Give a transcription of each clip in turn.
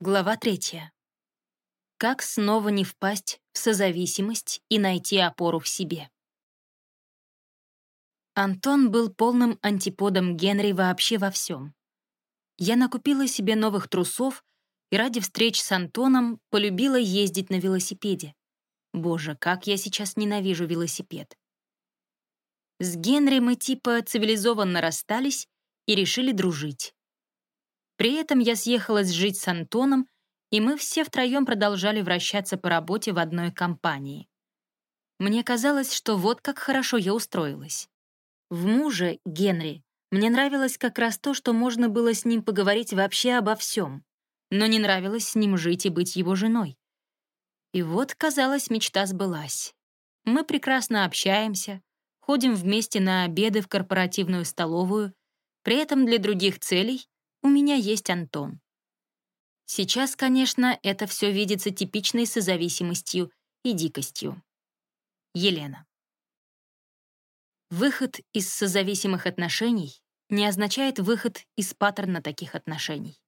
Глава третья. Как снова не впасть в созависимость и найти опору в себе? Антон был полным антиподом Генри вообще во всем. Я накупила себе новых трусов и ради встреч с Антоном полюбила ездить на велосипеде. Боже, как я сейчас ненавижу велосипед. С Генри мы типа цивилизованно расстались и решили дружить. При этом я съехалась жить с Антоном, и мы все втроем продолжали вращаться по работе в одной компании. Мне казалось, что вот как хорошо я устроилась. В муже, Генри, мне нравилось как раз то, что можно было с ним поговорить вообще обо всем, но не нравилось с ним жить и быть его женой. И вот, казалось, мечта сбылась. Мы прекрасно общаемся, ходим вместе на обеды в корпоративную столовую, при этом для других целей у меня есть Антон. Сейчас, конечно, это все видится типичной созависимостью и дикостью. Елена. Выход из созависимых отношений не означает выход из паттерна таких отношений.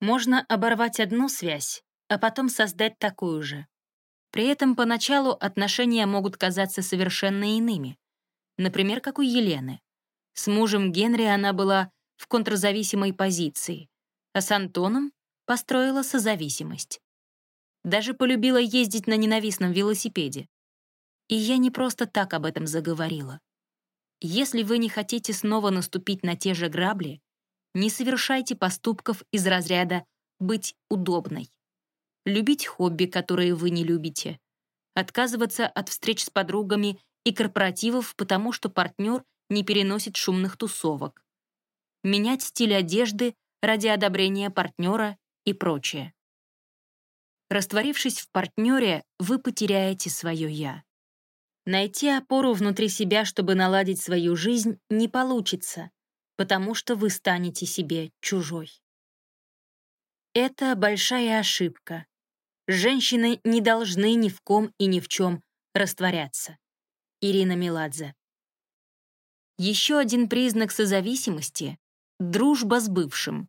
Можно оборвать одну связь, а потом создать такую же. При этом поначалу отношения могут казаться совершенно иными. Например, как у Елены. С мужем Генри она была в контрзависимой позиции, а с Антоном построила созависимость. Даже полюбила ездить на ненавистном велосипеде. И я не просто так об этом заговорила. Если вы не хотите снова наступить на те же грабли, не совершайте поступков из разряда «быть удобной», любить хобби, которые вы не любите, отказываться от встреч с подругами и корпоративов, потому что партнер не переносит шумных тусовок, менять стиль одежды ради одобрения партнера и прочее. Растворившись в партнере, вы потеряете свое «я». Найти опору внутри себя, чтобы наладить свою жизнь, не получится, потому что вы станете себе чужой. Это большая ошибка. Женщины не должны ни в ком и ни в чем растворяться. Ирина Меладзе. Еще один признак созависимости дружба с бывшим.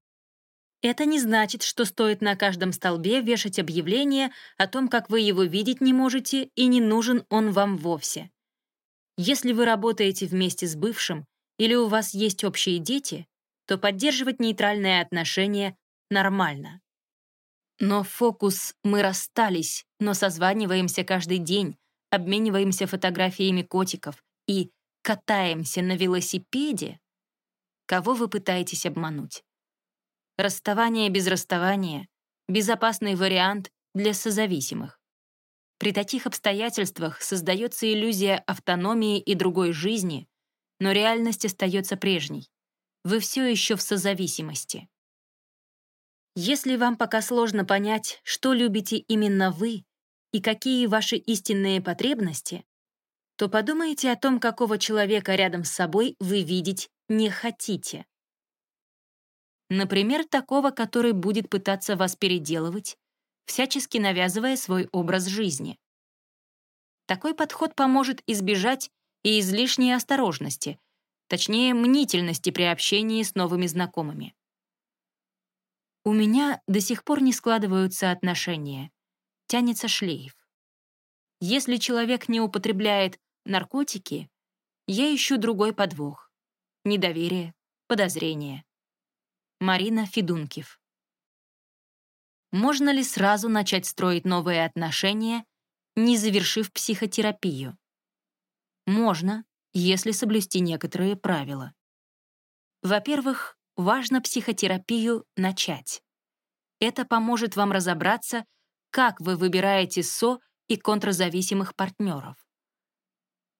Это не значит, что стоит на каждом столбе вешать объявление о том, как вы его видеть не можете и не нужен он вам вовсе. Если вы работаете вместе с бывшим или у вас есть общие дети, то поддерживать нейтральные отношения нормально. Но фокус «мы расстались, но созваниваемся каждый день», обмениваемся фотографиями котиков и катаемся на велосипеде Кого вы пытаетесь обмануть? Расставание без расставания — безопасный вариант для созависимых. При таких обстоятельствах создается иллюзия автономии и другой жизни, но реальность остается прежней. Вы все еще в созависимости. Если вам пока сложно понять, что любите именно вы и какие ваши истинные потребности, то подумайте о том, какого человека рядом с собой вы видеть не хотите. Например, такого, который будет пытаться вас переделывать, всячески навязывая свой образ жизни. Такой подход поможет избежать и излишней осторожности, точнее, мнительности при общении с новыми знакомыми. У меня до сих пор не складываются отношения. Тянется шлейф. Если человек не употребляет наркотики, я ищу другой подвох недоверие, подозрение. Марина Федункив. Можно ли сразу начать строить новые отношения, не завершив психотерапию? Можно, если соблюсти некоторые правила. Во-первых, важно психотерапию начать. Это поможет вам разобраться, как вы выбираете СО и контрзависимых партнеров.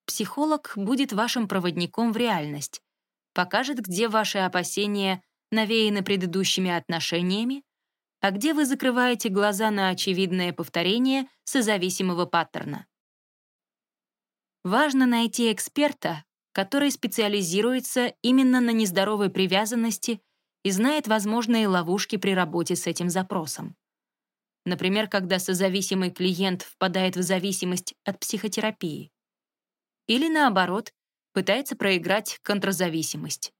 Психолог будет вашим проводником в реальность, покажет, где ваши опасения навеяны предыдущими отношениями, а где вы закрываете глаза на очевидное повторение созависимого паттерна. Важно найти эксперта, который специализируется именно на нездоровой привязанности и знает возможные ловушки при работе с этим запросом. Например, когда созависимый клиент впадает в зависимость от психотерапии. Или наоборот, пытается проиграть контрзависимость.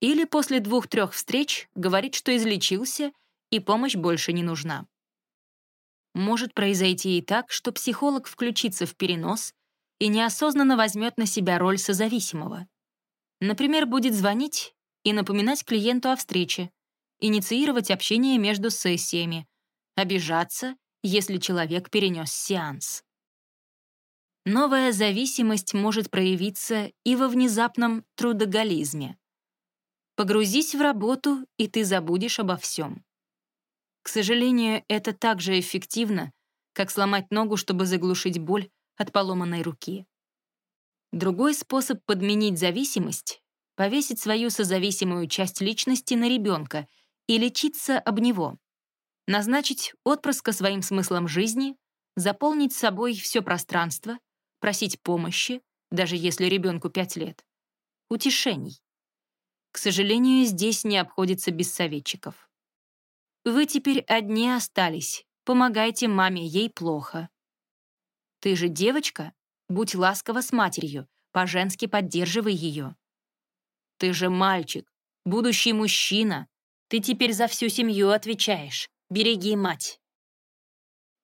Или после двух-трех встреч говорит, что излечился и помощь больше не нужна. Может произойти и так, что психолог включится в перенос и неосознанно возьмет на себя роль созависимого. Например, будет звонить и напоминать клиенту о встрече, инициировать общение между сессиями, обижаться, если человек перенес сеанс. Новая зависимость может проявиться и во внезапном трудоголизме. Погрузись в работу, и ты забудешь обо всем. К сожалению, это так же эффективно, как сломать ногу, чтобы заглушить боль от поломанной руки. Другой способ подменить зависимость — повесить свою созависимую часть личности на ребенка и лечиться об него. Назначить отпрыска своим смыслом жизни, заполнить собой все пространство, просить помощи, даже если ребенку 5 лет. Утешений. К сожалению, здесь не обходится без советчиков. Вы теперь одни остались, помогайте маме, ей плохо. Ты же девочка, будь ласкова с матерью, по-женски поддерживай ее. Ты же мальчик, будущий мужчина, ты теперь за всю семью отвечаешь. Береги мать.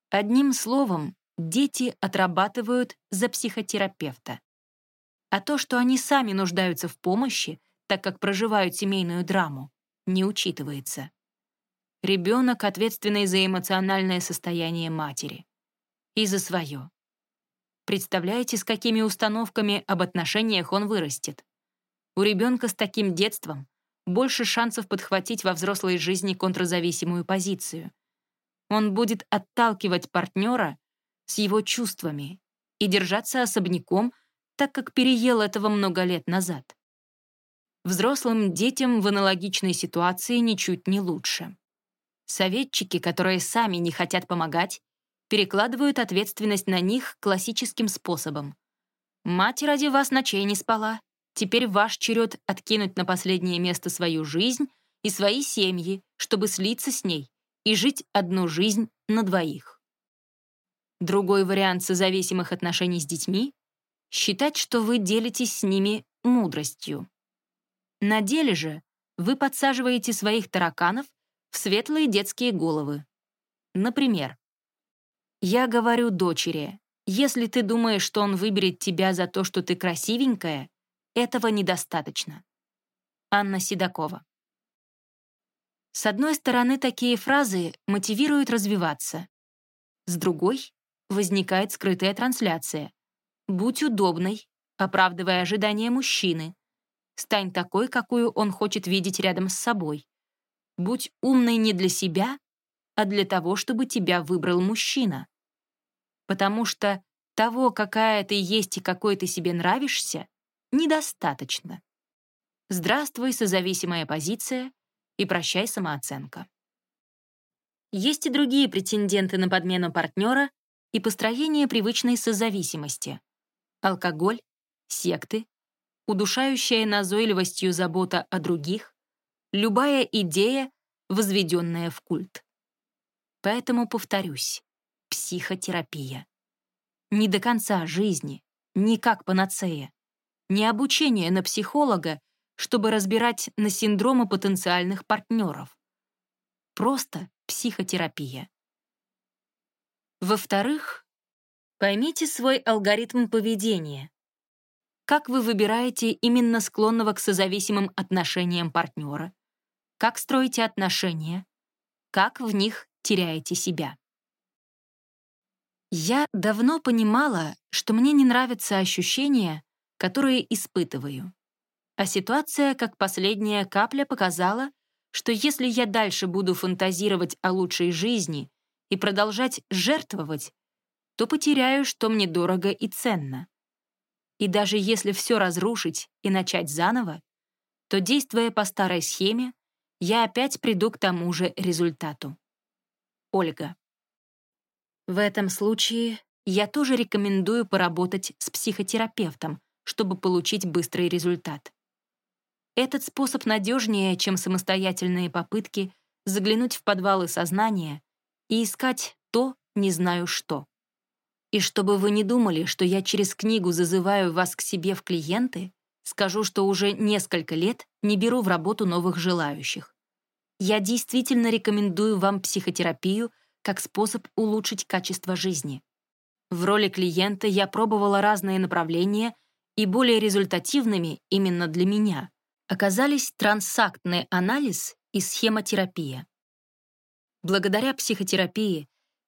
Одним словом, дети отрабатывают за психотерапевта. А то, что они сами нуждаются в помощи, так как проживают семейную драму, не учитывается. Ребенок ответственный за эмоциональное состояние матери. И за свое. Представляете, с какими установками об отношениях он вырастет? У ребенка с таким детством больше шансов подхватить во взрослой жизни контрзависимую позицию. Он будет отталкивать партнера с его чувствами и держаться особняком, так как переел этого много лет назад. Взрослым детям в аналогичной ситуации ничуть не лучше. Советчики, которые сами не хотят помогать, перекладывают ответственность на них классическим способом. «Мать ради вас ночей не спала, Теперь ваш черед откинуть на последнее место свою жизнь и свои семьи, чтобы слиться с ней и жить одну жизнь на двоих. Другой вариант созависимых отношений с детьми — считать, что вы делитесь с ними мудростью. На деле же вы подсаживаете своих тараканов в светлые детские головы. Например, я говорю дочери, если ты думаешь, что он выберет тебя за то, что ты красивенькая, этого недостаточно. Анна Седокова. С одной стороны, такие фразы мотивируют развиваться. С другой — возникает скрытая трансляция. «Будь удобной», оправдывая ожидания мужчины. Стань такой, какую он хочет видеть рядом с собой. Будь умной не для себя, а для того, чтобы тебя выбрал мужчина. Потому что того, какая ты есть и какой ты себе нравишься, недостаточно. Здравствуй, созависимая позиция, и прощай, самооценка. Есть и другие претенденты на подмену партнера и построение привычной созависимости. Алкоголь, секты, удушающая назойливостью забота о других, любая идея, возведенная в культ. Поэтому повторюсь, психотерапия. Не до конца жизни, не как панацея не обучение на психолога, чтобы разбирать на синдромы потенциальных партнеров. Просто психотерапия. Во-вторых, поймите свой алгоритм поведения. Как вы выбираете именно склонного к созависимым отношениям партнера? Как строите отношения? Как в них теряете себя? Я давно понимала, что мне не нравится ощущение, которые испытываю. А ситуация, как последняя капля, показала, что если я дальше буду фантазировать о лучшей жизни и продолжать жертвовать, то потеряю, что мне дорого и ценно. И даже если все разрушить и начать заново, то, действуя по старой схеме, я опять приду к тому же результату. Ольга. В этом случае я тоже рекомендую поработать с психотерапевтом, чтобы получить быстрый результат. Этот способ надежнее, чем самостоятельные попытки заглянуть в подвалы сознания и искать то, не знаю что. И чтобы вы не думали, что я через книгу зазываю вас к себе в клиенты, скажу, что уже несколько лет не беру в работу новых желающих. Я действительно рекомендую вам психотерапию как способ улучшить качество жизни. В роли клиента я пробовала разные направления, и более результативными именно для меня оказались трансактный анализ и схемотерапия. Благодаря психотерапии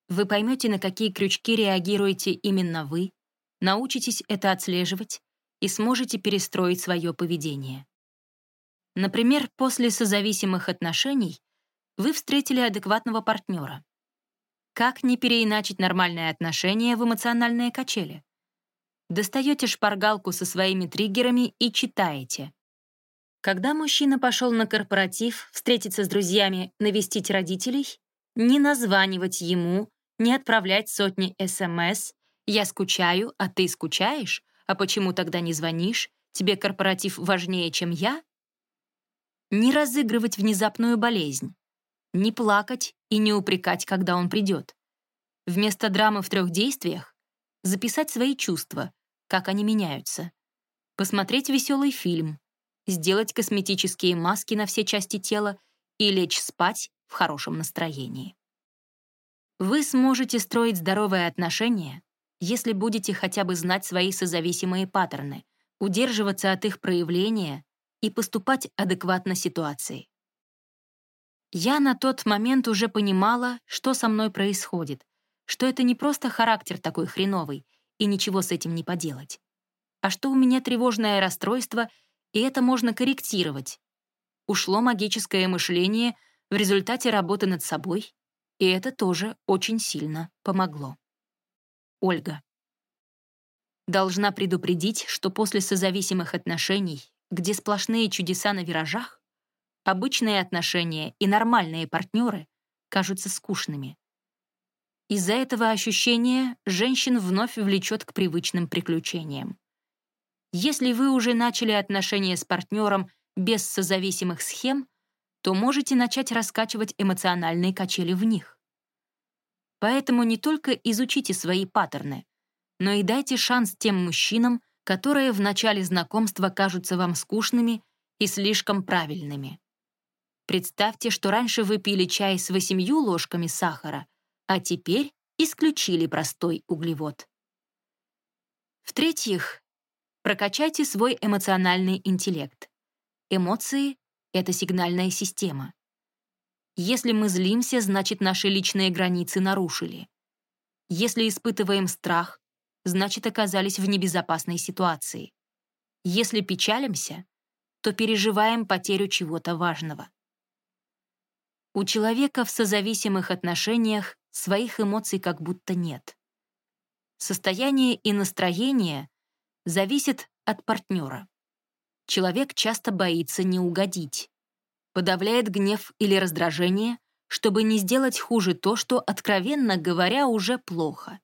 вы поймете, на какие крючки реагируете именно вы, научитесь это отслеживать и сможете перестроить свое поведение. Например, после созависимых отношений вы встретили адекватного партнера. Как не переиначить нормальные отношения в эмоциональные качели? Достаете шпаргалку со своими триггерами и читаете. Когда мужчина пошел на корпоратив встретиться с друзьями, навестить родителей, не названивать ему, не отправлять сотни СМС «Я скучаю, а ты скучаешь? А почему тогда не звонишь? Тебе корпоратив важнее, чем я?» Не разыгрывать внезапную болезнь. Не плакать и не упрекать, когда он придет. Вместо драмы в трех действиях записать свои чувства, как они меняются. Посмотреть веселый фильм, сделать косметические маски на все части тела и лечь спать в хорошем настроении. Вы сможете строить здоровые отношения, если будете хотя бы знать свои созависимые паттерны, удерживаться от их проявления и поступать адекватно ситуации. Я на тот момент уже понимала, что со мной происходит, что это не просто характер такой хреновый, и ничего с этим не поделать, а что у меня тревожное расстройство, и это можно корректировать. Ушло магическое мышление в результате работы над собой, и это тоже очень сильно помогло. Ольга. Должна предупредить, что после созависимых отношений, где сплошные чудеса на виражах, обычные отношения и нормальные партнеры кажутся скучными. Из-за этого ощущения женщин вновь влечет к привычным приключениям. Если вы уже начали отношения с партнером без созависимых схем, то можете начать раскачивать эмоциональные качели в них. Поэтому не только изучите свои паттерны, но и дайте шанс тем мужчинам, которые в начале знакомства кажутся вам скучными и слишком правильными. Представьте, что раньше вы пили чай с восемью ложками сахара, а теперь исключили простой углевод. В-третьих, прокачайте свой эмоциональный интеллект. Эмоции это сигнальная система. Если мы злимся, значит, наши личные границы нарушили. Если испытываем страх, значит, оказались в небезопасной ситуации. Если печалимся, то переживаем потерю чего-то важного. У человека в созависимых отношениях своих эмоций как будто нет. Состояние и настроение зависит от партнера человек часто боится не угодить. Подавляет гнев или раздражение, чтобы не сделать хуже то, что, откровенно говоря, уже плохо.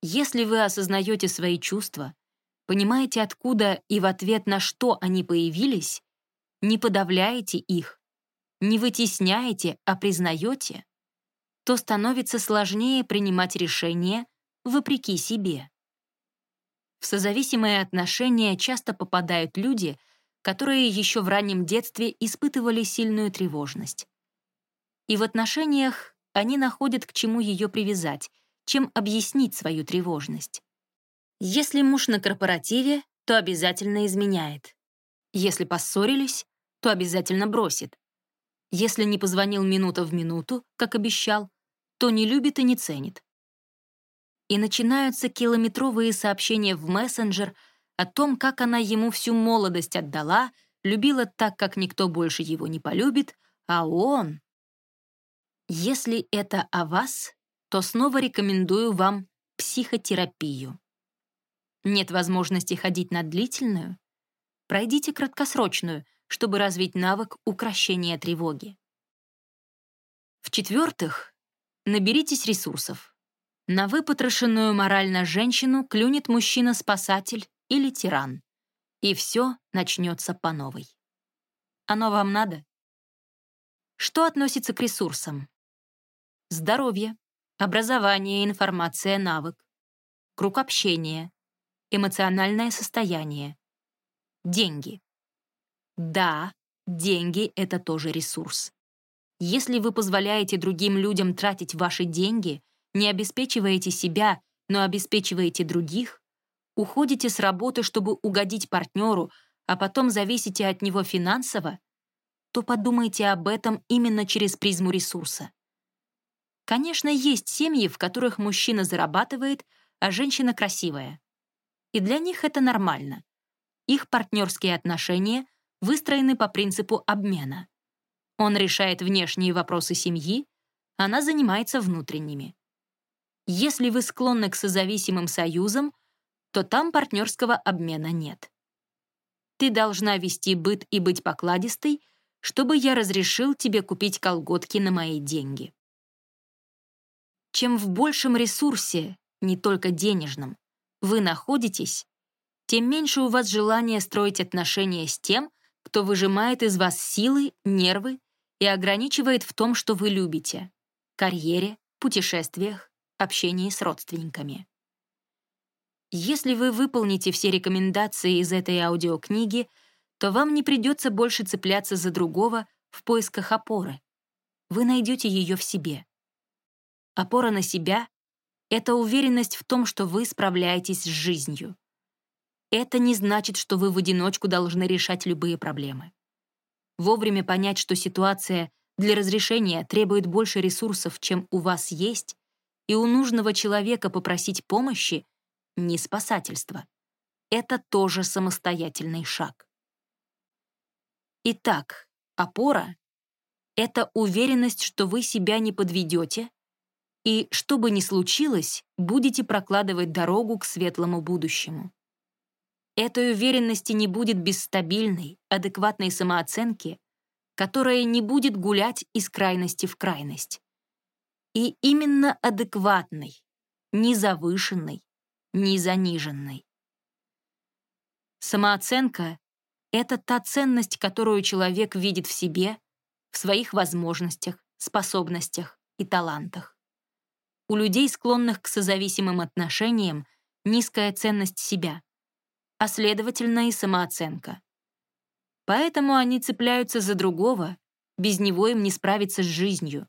Если вы осознаете свои чувства, понимаете, откуда и в ответ на что они появились, не подавляете их, не вытесняете, а признаете, то становится сложнее принимать решения вопреки себе. В созависимые отношения часто попадают люди, которые еще в раннем детстве испытывали сильную тревожность. И в отношениях они находят к чему ее привязать, чем объяснить свою тревожность. Если муж на корпоративе, то обязательно изменяет. Если поссорились, то обязательно бросит. Если не позвонил минута в минуту, как обещал, то не любит и не ценит и начинаются километровые сообщения в мессенджер о том, как она ему всю молодость отдала, любила так, как никто больше его не полюбит, а он... Если это о вас, то снова рекомендую вам психотерапию. Нет возможности ходить на длительную? Пройдите краткосрочную, чтобы развить навык укрощения тревоги. В-четвертых, наберитесь ресурсов. На выпотрошенную морально женщину клюнет мужчина-спасатель или тиран. И все начнется по новой. Оно вам надо? Что относится к ресурсам? Здоровье, образование, информация, навык, круг общения, эмоциональное состояние, деньги. Да, деньги — это тоже ресурс. Если вы позволяете другим людям тратить ваши деньги, не обеспечиваете себя, но обеспечиваете других, уходите с работы, чтобы угодить партнеру, а потом зависите от него финансово, то подумайте об этом именно через призму ресурса. Конечно, есть семьи, в которых мужчина зарабатывает, а женщина красивая. И для них это нормально. Их партнерские отношения выстроены по принципу обмена. Он решает внешние вопросы семьи, она занимается внутренними. Если вы склонны к созависимым союзам, то там партнерского обмена нет. Ты должна вести быт и быть покладистой, чтобы я разрешил тебе купить колготки на мои деньги. Чем в большем ресурсе, не только денежном, вы находитесь, тем меньше у вас желания строить отношения с тем, кто выжимает из вас силы, нервы и ограничивает в том, что вы любите — карьере, путешествиях, общении с родственниками. Если вы выполните все рекомендации из этой аудиокниги, то вам не придется больше цепляться за другого в поисках опоры. Вы найдете ее в себе. Опора на себя — это уверенность в том, что вы справляетесь с жизнью. Это не значит, что вы в одиночку должны решать любые проблемы. Вовремя понять, что ситуация для разрешения требует больше ресурсов, чем у вас есть, и у нужного человека попросить помощи — не спасательство. Это тоже самостоятельный шаг. Итак, опора — это уверенность, что вы себя не подведете, и, что бы ни случилось, будете прокладывать дорогу к светлому будущему. Этой уверенности не будет без стабильной, адекватной самооценки, которая не будет гулять из крайности в крайность. И именно адекватной, не завышенной, не заниженной. Самооценка — это та ценность, которую человек видит в себе, в своих возможностях, способностях и талантах. У людей, склонных к созависимым отношениям, низкая ценность себя — а следовательно и самооценка. Поэтому они цепляются за другого, без него им не справиться с жизнью.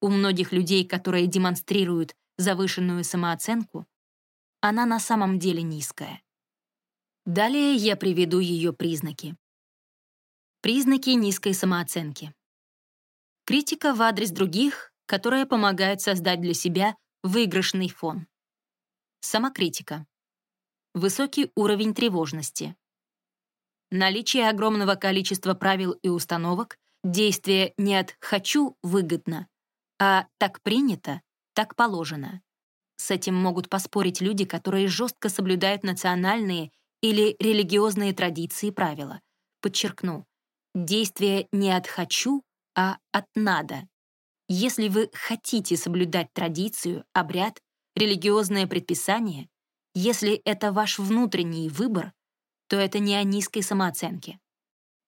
У многих людей, которые демонстрируют завышенную самооценку, она на самом деле низкая. Далее я приведу ее признаки. Признаки низкой самооценки. Критика в адрес других, которая помогает создать для себя выигрышный фон. Самокритика высокий уровень тревожности. Наличие огромного количества правил и установок, действие не от «хочу» выгодно, а «так принято», «так положено». С этим могут поспорить люди, которые жестко соблюдают национальные или религиозные традиции и правила. Подчеркну, действие не от «хочу», а от «надо». Если вы хотите соблюдать традицию, обряд, религиозное предписание, если это ваш внутренний выбор, то это не о низкой самооценке.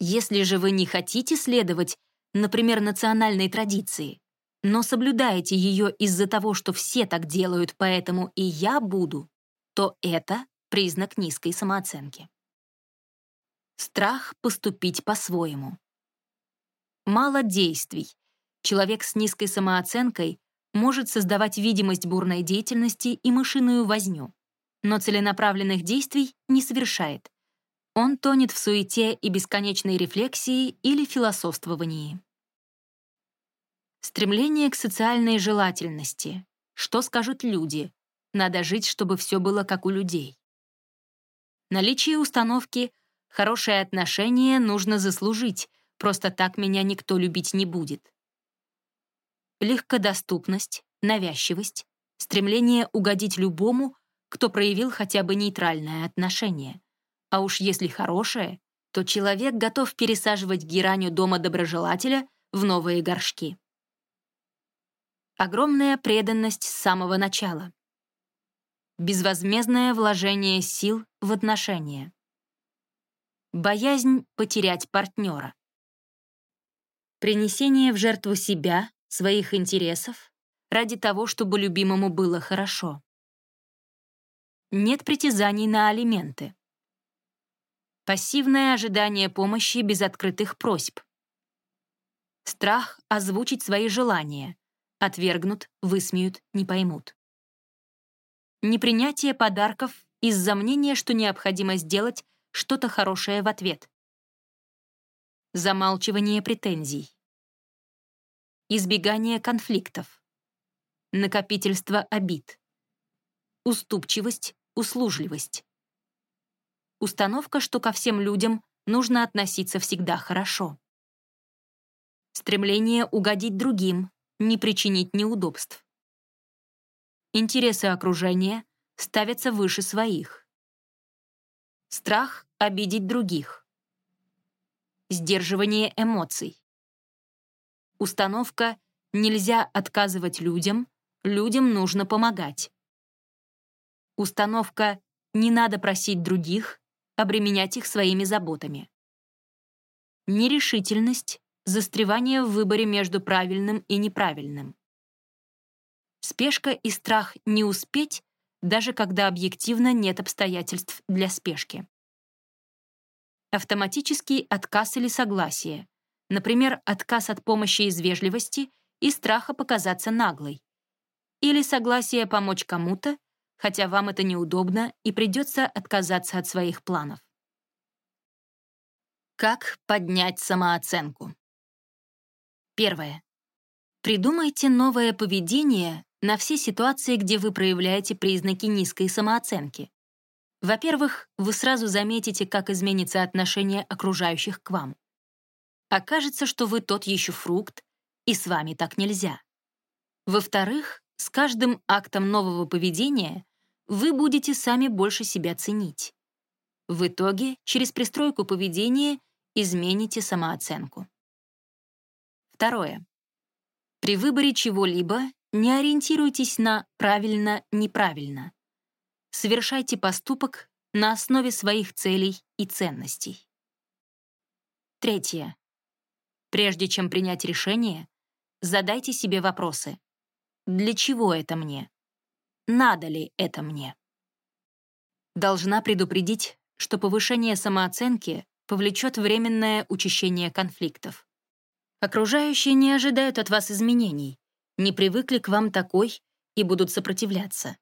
Если же вы не хотите следовать, например, национальной традиции, но соблюдаете ее из-за того, что все так делают, поэтому и я буду, то это признак низкой самооценки. Страх поступить по-своему. Мало действий. Человек с низкой самооценкой может создавать видимость бурной деятельности и мышиную возню но целенаправленных действий не совершает. Он тонет в суете и бесконечной рефлексии или философствовании. Стремление к социальной желательности. Что скажут люди? Надо жить, чтобы все было как у людей. Наличие установки «хорошее отношение нужно заслужить», просто так меня никто любить не будет. Легкодоступность, навязчивость, стремление угодить любому кто проявил хотя бы нейтральное отношение. А уж если хорошее, то человек готов пересаживать геранью дома доброжелателя в новые горшки. Огромная преданность с самого начала. Безвозмездное вложение сил в отношения. Боязнь потерять партнера. Принесение в жертву себя, своих интересов, ради того, чтобы любимому было хорошо нет притязаний на алименты. Пассивное ожидание помощи без открытых просьб. Страх озвучить свои желания. Отвергнут, высмеют, не поймут. Непринятие подарков из-за мнения, что необходимо сделать что-то хорошее в ответ. Замалчивание претензий. Избегание конфликтов. Накопительство обид. Уступчивость, услужливость. Установка, что ко всем людям нужно относиться всегда хорошо. Стремление угодить другим, не причинить неудобств. Интересы окружения ставятся выше своих. Страх обидеть других. Сдерживание эмоций. Установка «нельзя отказывать людям», «людям нужно помогать». Установка «не надо просить других», обременять их своими заботами. Нерешительность, застревание в выборе между правильным и неправильным. Спешка и страх не успеть, даже когда объективно нет обстоятельств для спешки. Автоматический отказ или согласие, например, отказ от помощи из вежливости и страха показаться наглой, или согласие помочь кому-то, хотя вам это неудобно и придется отказаться от своих планов. Как поднять самооценку? Первое. Придумайте новое поведение на все ситуации, где вы проявляете признаки низкой самооценки. Во-первых, вы сразу заметите, как изменится отношение окружающих к вам. Окажется, что вы тот еще фрукт, и с вами так нельзя. Во-вторых, с каждым актом нового поведения вы будете сами больше себя ценить. В итоге, через пристройку поведения измените самооценку. Второе. При выборе чего-либо не ориентируйтесь на правильно-неправильно. Совершайте поступок на основе своих целей и ценностей. Третье. Прежде чем принять решение, задайте себе вопросы. Для чего это мне? Надо ли это мне? Должна предупредить, что повышение самооценки повлечет временное учащение конфликтов. Окружающие не ожидают от вас изменений, не привыкли к вам такой и будут сопротивляться.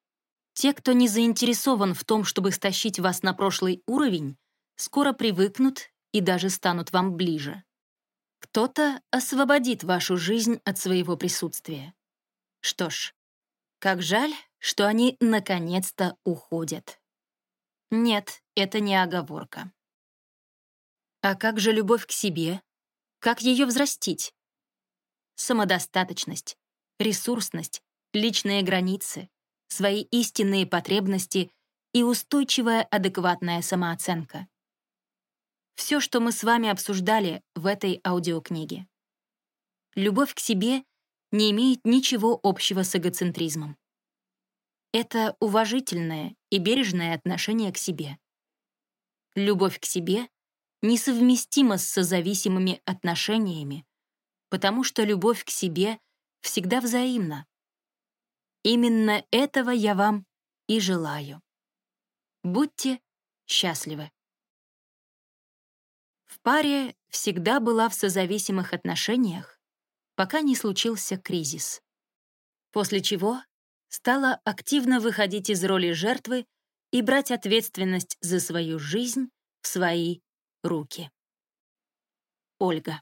Те, кто не заинтересован в том, чтобы стащить вас на прошлый уровень, скоро привыкнут и даже станут вам ближе. Кто-то освободит вашу жизнь от своего присутствия. Что ж, как жаль, что они наконец-то уходят. Нет, это не оговорка. А как же любовь к себе? Как ее взрастить? Самодостаточность, ресурсность, личные границы, свои истинные потребности и устойчивая адекватная самооценка. Все, что мы с вами обсуждали в этой аудиокниге. Любовь к себе не имеет ничего общего с эгоцентризмом. Это уважительное и бережное отношение к себе. Любовь к себе несовместимо с созависимыми отношениями, потому что любовь к себе всегда взаимна. Именно этого я вам и желаю. Будьте счастливы. В паре всегда была в созависимых отношениях, пока не случился кризис. После чего стала активно выходить из роли жертвы и брать ответственность за свою жизнь в свои руки. Ольга.